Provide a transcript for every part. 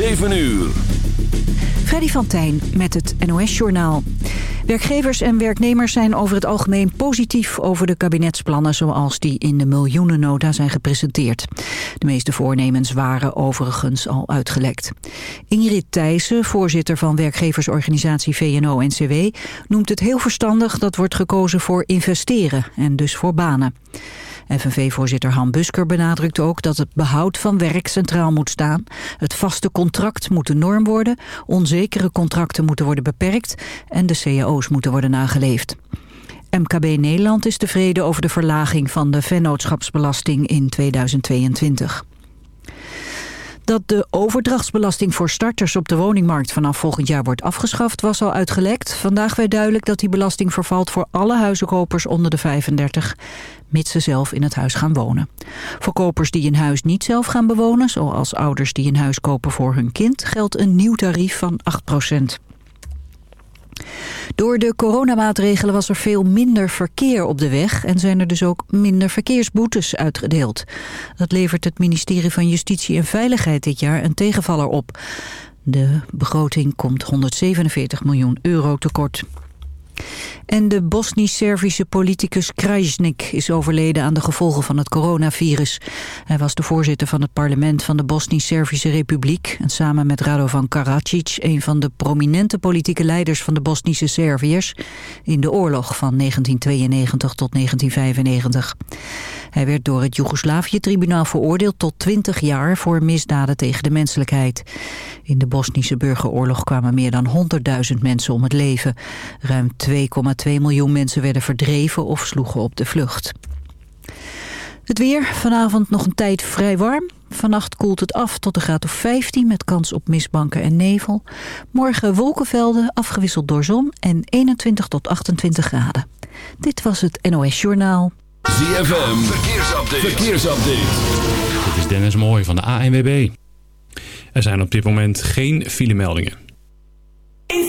7 uur. Freddy van Tijn met het NOS-journaal. Werkgevers en werknemers zijn over het algemeen positief over de kabinetsplannen zoals die in de miljoenennota zijn gepresenteerd. De meeste voornemens waren overigens al uitgelekt. Ingrid Thijssen, voorzitter van werkgeversorganisatie VNO-NCW, noemt het heel verstandig dat wordt gekozen voor investeren en dus voor banen. FNV-voorzitter Han Busker benadrukt ook dat het behoud van werk centraal moet staan. Het vaste contract moet de norm worden, onzekere contracten moeten worden beperkt en de cao's moeten worden nageleefd. MKB Nederland is tevreden over de verlaging van de vennootschapsbelasting in 2022. Dat de overdrachtsbelasting voor starters op de woningmarkt vanaf volgend jaar wordt afgeschaft was al uitgelekt. Vandaag werd duidelijk dat die belasting vervalt voor alle huizenkopers onder de 35, mits ze zelf in het huis gaan wonen. Voor kopers die een huis niet zelf gaan bewonen, zoals ouders die een huis kopen voor hun kind, geldt een nieuw tarief van 8 procent. Door de coronamaatregelen was er veel minder verkeer op de weg... en zijn er dus ook minder verkeersboetes uitgedeeld. Dat levert het ministerie van Justitie en Veiligheid dit jaar een tegenvaller op. De begroting komt 147 miljoen euro tekort. En de Bosnisch-Servische politicus Krajisnik is overleden aan de gevolgen van het coronavirus. Hij was de voorzitter van het parlement van de Bosnisch-Servische Republiek... en samen met Radovan Karadzic een van de prominente politieke leiders van de Bosnische Serviërs... in de oorlog van 1992 tot 1995. Hij werd door het Joegoslavië-tribunaal veroordeeld tot 20 jaar... voor misdaden tegen de menselijkheid. In de Bosnische burgeroorlog kwamen meer dan 100.000 mensen om het leven. Ruim 2,2 miljoen mensen werden verdreven of sloegen op de vlucht. Het weer, vanavond nog een tijd vrij warm. Vannacht koelt het af tot een graad of 15 met kans op mistbanken en nevel. Morgen wolkenvelden, afgewisseld door zon en 21 tot 28 graden. Dit was het NOS Journaal. ZFM, verkeersupdate. verkeersupdate. Dit is Dennis Mooij van de ANWB. Er zijn op dit moment geen filemeldingen. In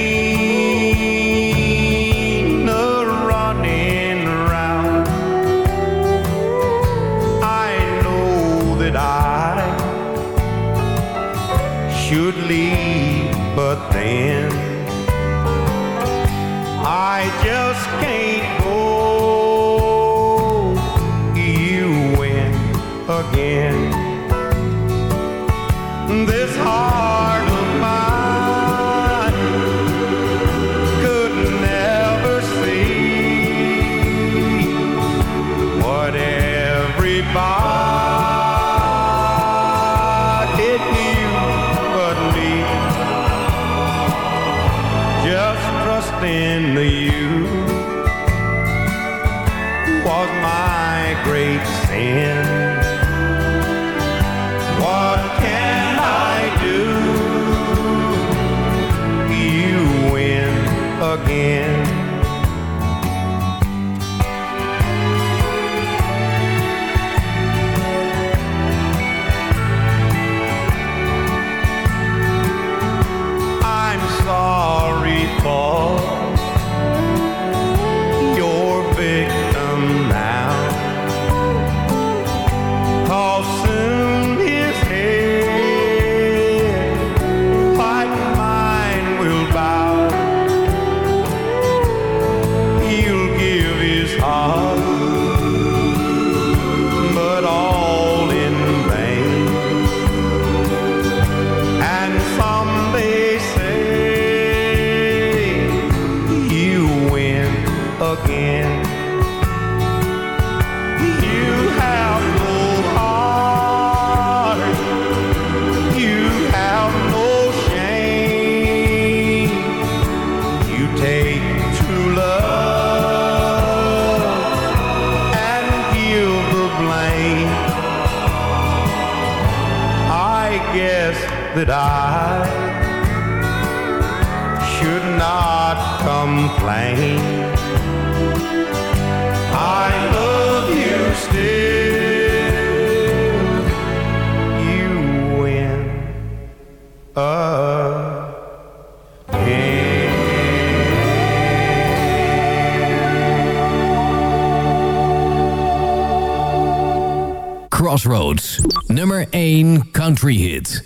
Country hits.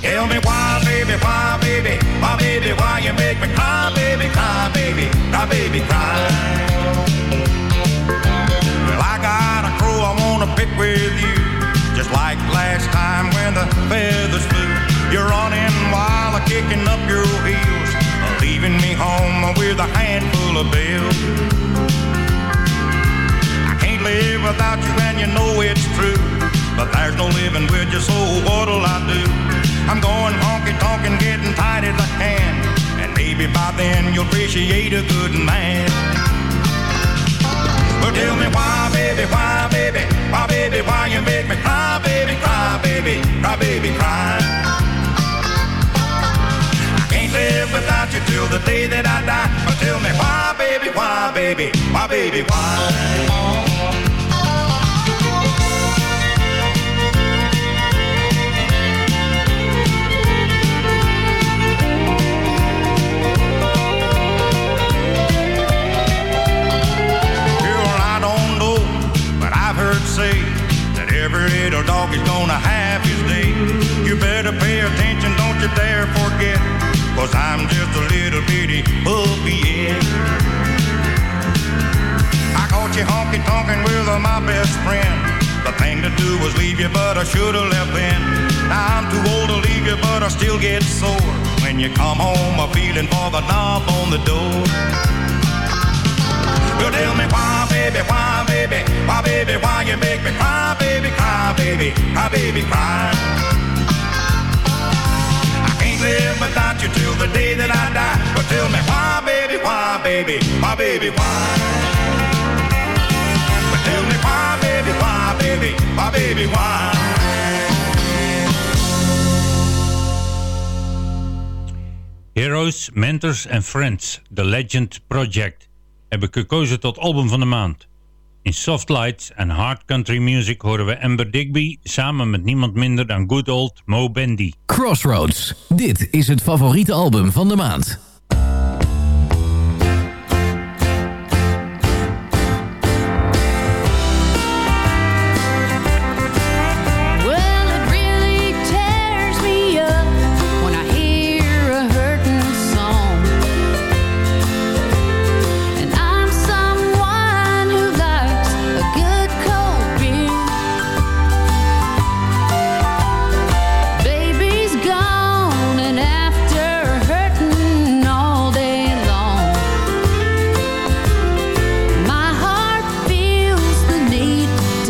Tell me why, baby, why, baby, why, baby, why you make me cry, baby, cry, baby, cry, baby, cry. Well, I got a I wanna pick with you, just like last time when the feathers flew. You're running while I'm kicking up your heels, leaving me home with a handful of bills. I can't live without you, and you know it's true. But there's no living with you, so what'll I do? I'm going honky tonk and getting tight as I can. And maybe by then you'll appreciate a good man. Well, tell me why, baby, why, baby, why, baby, why you make me cry, baby, cry, baby, cry, baby, cry. I can't live without you till the day that I die. But tell me why, baby, why, baby, why, baby, why? Should have left then. I'm too old to leave you, but I still get sore. When you come home, I'm feeling for the knob on the door. You tell me why, baby, why, baby, why, baby, why you make me cry, baby, cry, baby, cry, baby, cry. I can't live without you till the day that I die. But tell me why, baby, why, baby, why, baby, why? But tell me why, baby, why, baby, why, baby, why? Heroes, Mentors and Friends, The Legend Project, heb ik gekozen tot album van de maand. In Soft Lights en Hard Country Music horen we Amber Digby samen met niemand minder dan good old Mo Bendy. Crossroads. Dit is het favoriete album van de maand.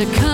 To come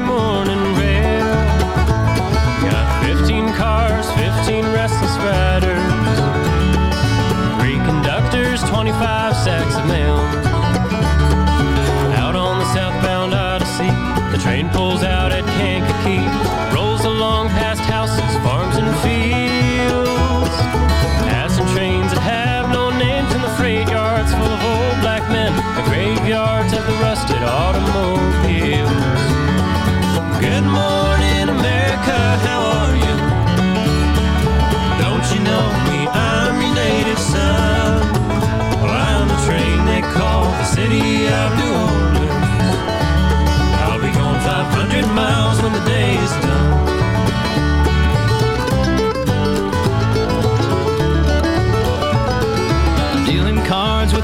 Central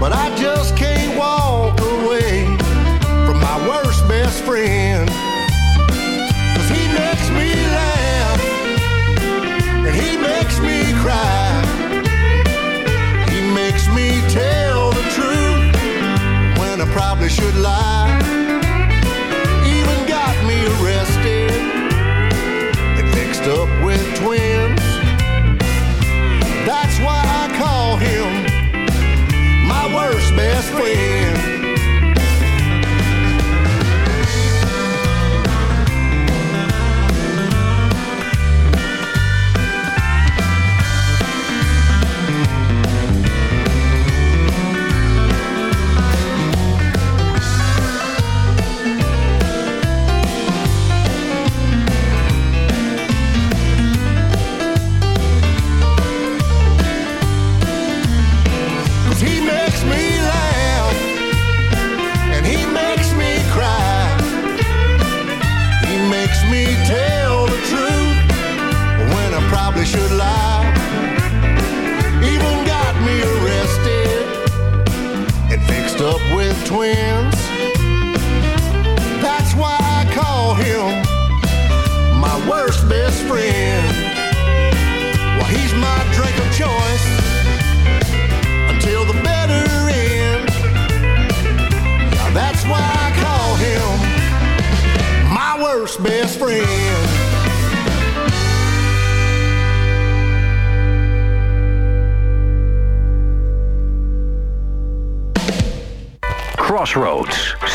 But I just can't walk away from my worst best friend. Cause he makes me laugh and he makes me cry. He makes me tell the truth when I probably should lie. Best friend. Well, he's my drink of choice until the better end. Now that's why I call him my worst best friend. Crossroads.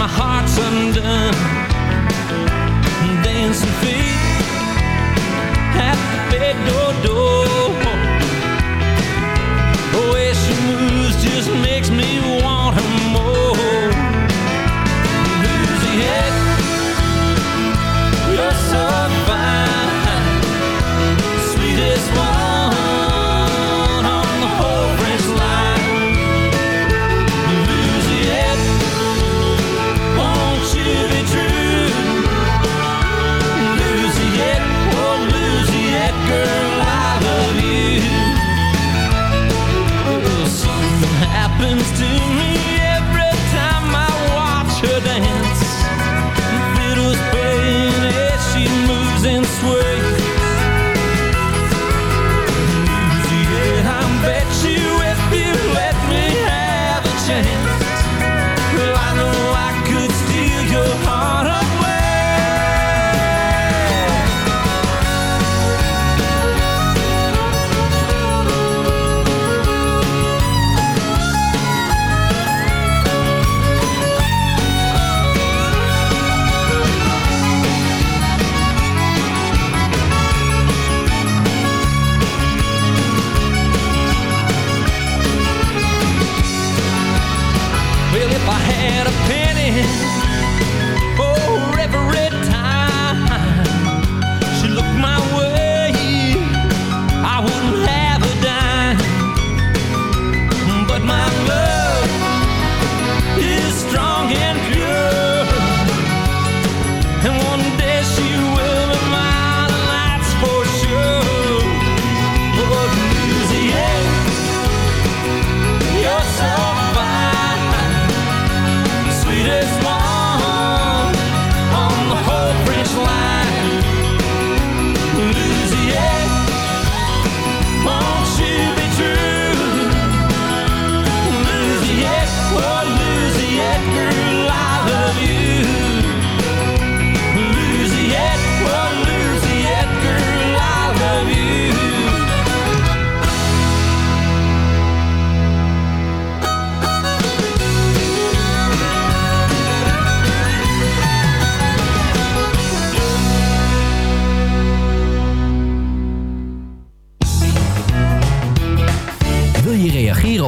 my heart's undone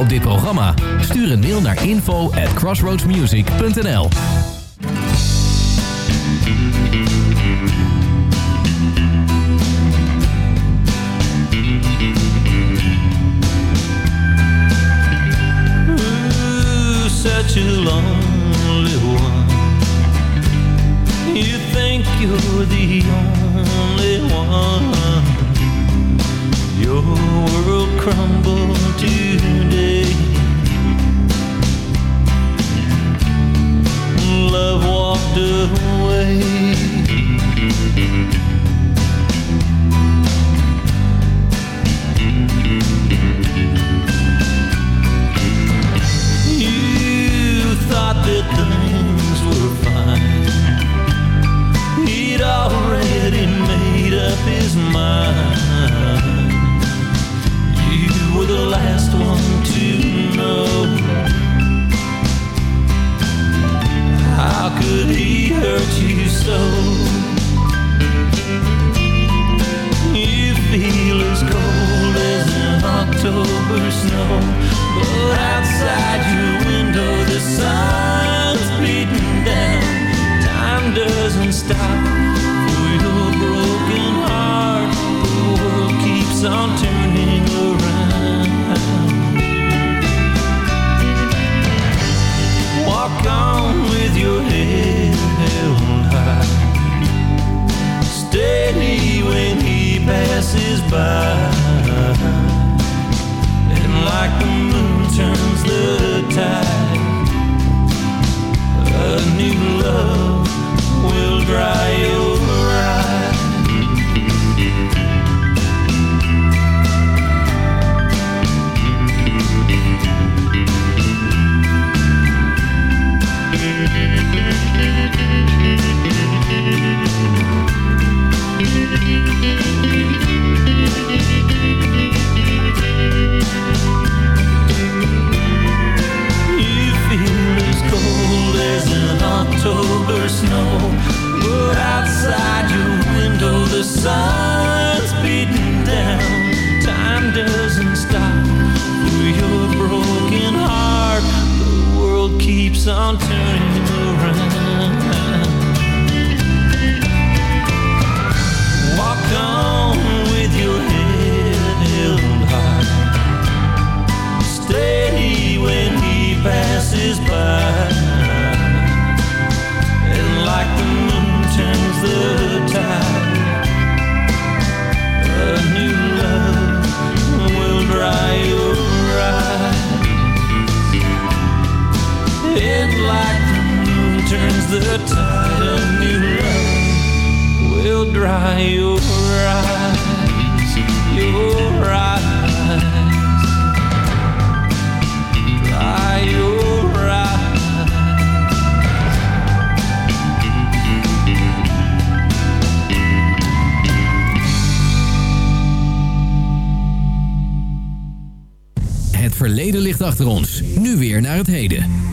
op dit programma? Stuur een mail naar info at crossroadsmusic.nl such a lonely one You think you're the only passes by. And like the moon turns the tide, a new love October snow. But outside your window, the sun's beating down. Time doesn't stop for your broken heart. The world keeps on turning like the moon turns the tide, a new love will dry your eyes, your eyes. Dry your. Het verleden ligt achter ons. Nu weer naar het heden.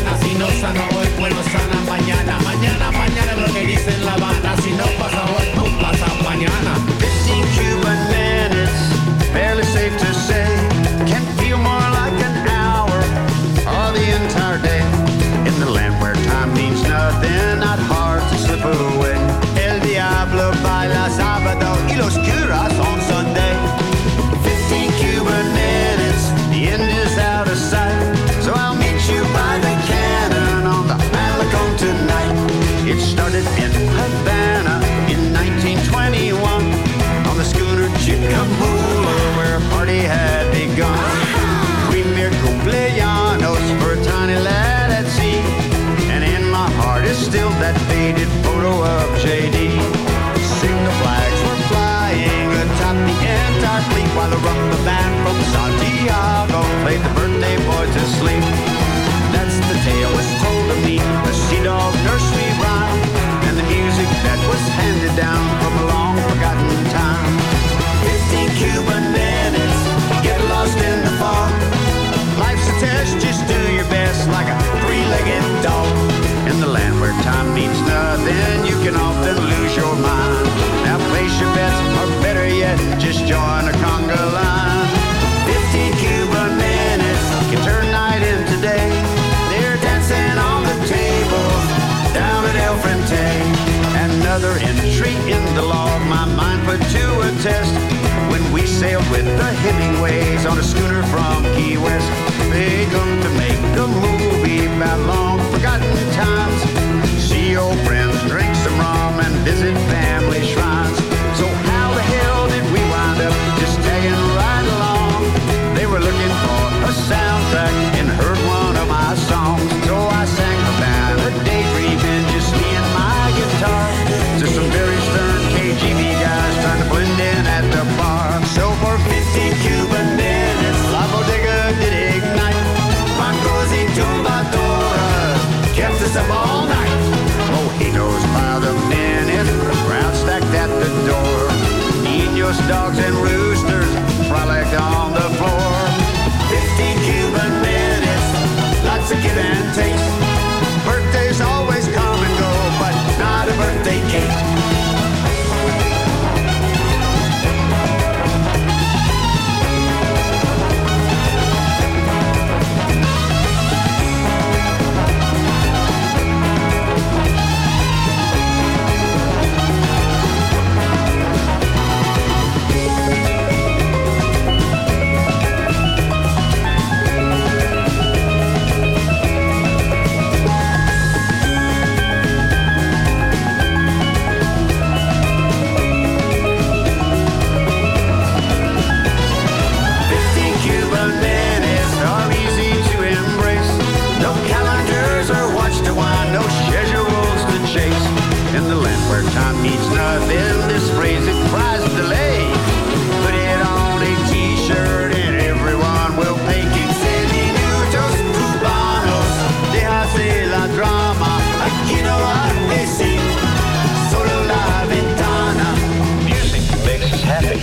join a conga line. 15 Cuban minutes can turn night into day. They're dancing on the tables down at El Frente. Another entry in the log my mind put to a test. When we sailed with the Hemingways on a schooner from Key West. They come to make a movie about long forgotten times. See old friends, drink some rum, and visit family shrines. Puss dogs and roosters frolic on the floor. 15 Cuban minutes, lots of give and take. Live in this phrase that cries delay. Put it on a t-shirt and everyone will pay. Quince minutos cubanos, déjase la drama. Aquí no hay sí, solo la ventana. Music makes us happy.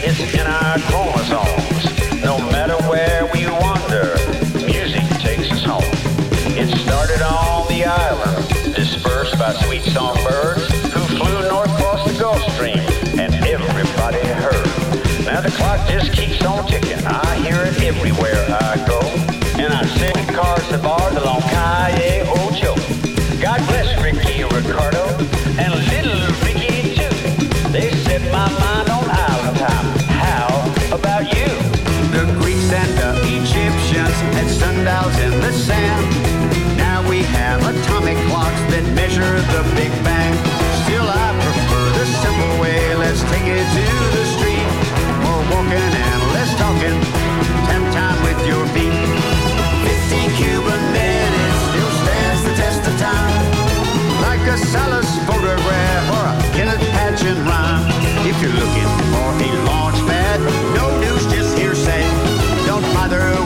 It's in our chromosomes. No matter where we wander, music takes us home. It started on the island, dispersed by sweet songbirds Now the clock just keeps on ticking. I hear it everywhere I go. And I sing cars to bars along Calle Ocho. God bless Ricky Ricardo and little Ricky too. They set my mind on island time. How about you? The Greeks and the Egyptians had sundials in the sand. Now we have atomic clocks that measure the Big Bang. Still, I prefer the simple way. Let's take it to the street. Walking and less talking. Time time with your feet. 15 Cuban minutes still stands the test of time. Like a Salas photograph or a Kenneth Patchen rhyme. If you're looking for a launch pad, no news, just hearsay. Don't bother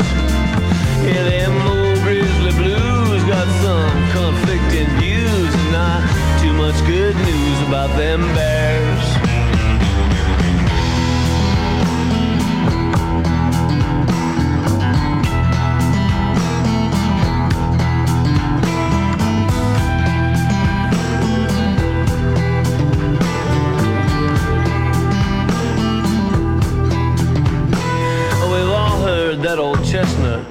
Them old grizzly blues got some conflicting views and not too much good news about them bears. Oh, we've all heard that old chestnut.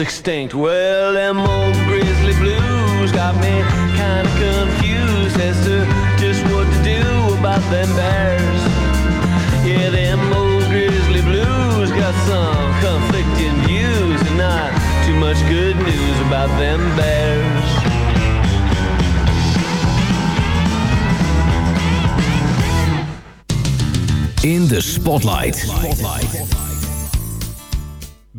Extinct. Well, them old grizzly blues got me kinda confused as to just what to do about them bears. Yeah, them old grizzly blues got some conflicting views and not too much good news about them bears. In de Spotlight.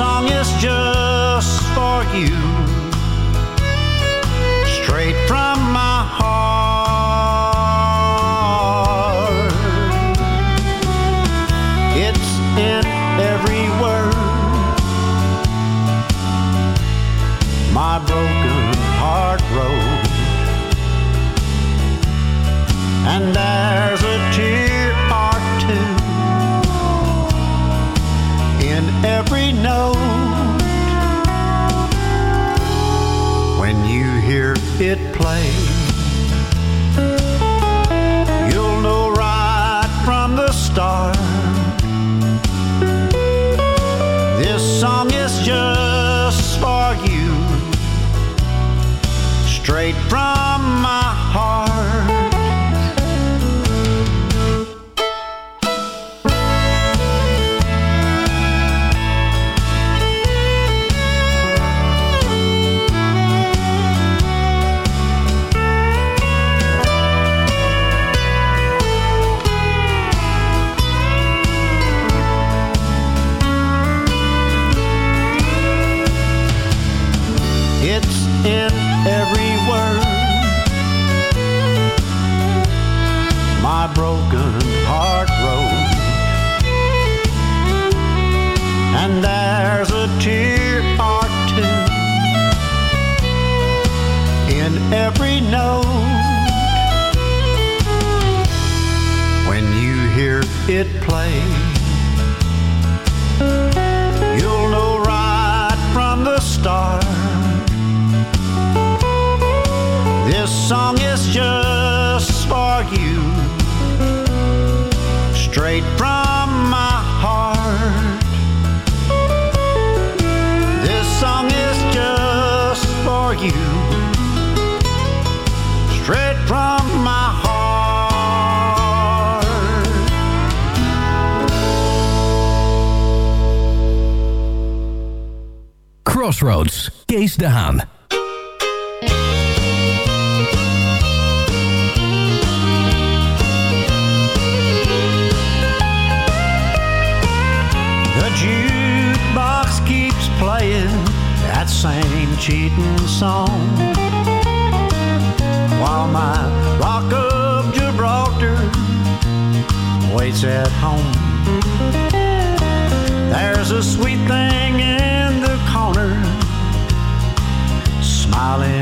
Song is just for you, straight from my heart. It's in every word, my broken heart wrote, and there's it play, Crossroads, Kees. The jukebox keeps playing that same cheating song while my rock of Gibraltar waits at home. There's a sweet thing smiling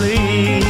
believe.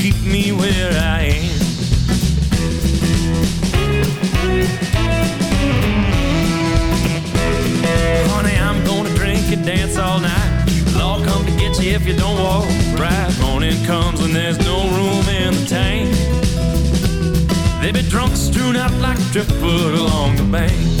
keep me where I am. Honey, I'm gonna drink and dance all night. Law come to get you if you don't walk right. Morning comes when there's no room in the tank. They be drunk, strewn out like driftwood along the bank.